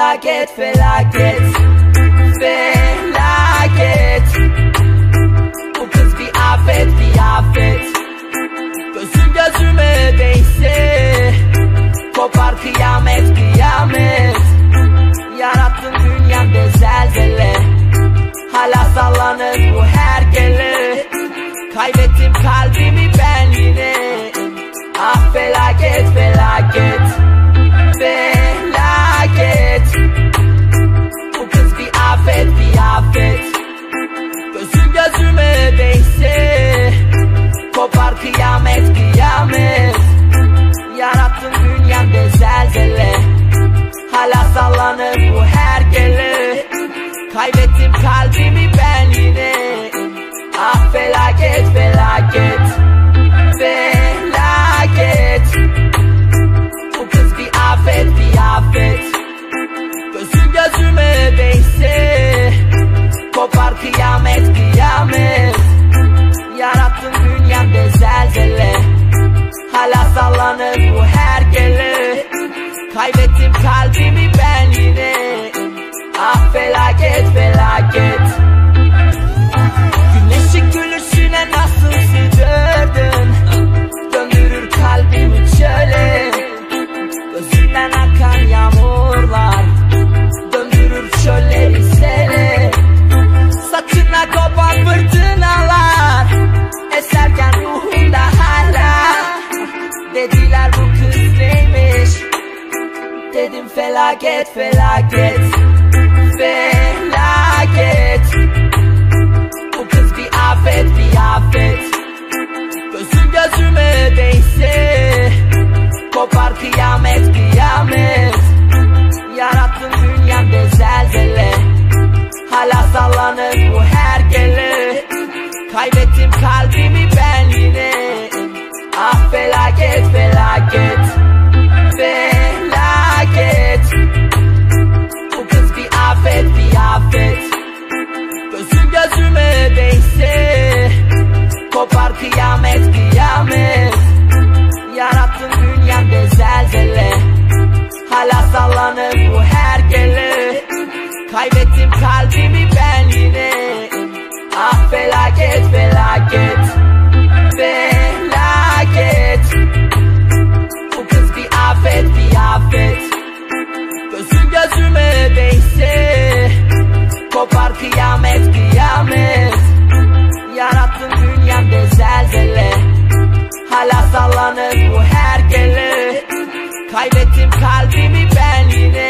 Felaket felaket Felaket. Bu kız bir afet bir afet. Gözün gözüme değse Kopar kıyamet kıyamet. Yarattın dünyamda zelzele. Hala sallanır bu hergele. Kaybettim kalbimi ben yine Yarattın dünyamda zelzele. Hala sallanır bu hergele Kaybettim kalbimi ben yine. Ah felaket felaket. Felaket. Bu kız bir afet bir afet. Gözün gözüme değse Kopar kıyamet kıyamet Kaybettim kalbimi ben yine. Ah felaket felaket. Güneşin gülüşüne nasıl sıcırdın Döndürür kalbimi çöle. Gözünden akan yağmurlar felaket felaket. Felaket. Bu kız bir afet bir afet Gözün gözüme değse Kopar kıyamet kıyamet. Yarattın dünyamda zelzele. Hala sallanır bu hergele. Kaybettim kalbimi kıyamet kıyamet. Yarattın dünyamda zelzele. Hala sallanır bu hergele. Kaybettim kalbimi ben yine. Ah felaket felaket. Felaket. Bu kız bir afet bir afet. Gözün gözüme değse Kopar kıyamet kıyamet. Yarattın Sallanır bu hergele Kaybettim kalbimi ben yine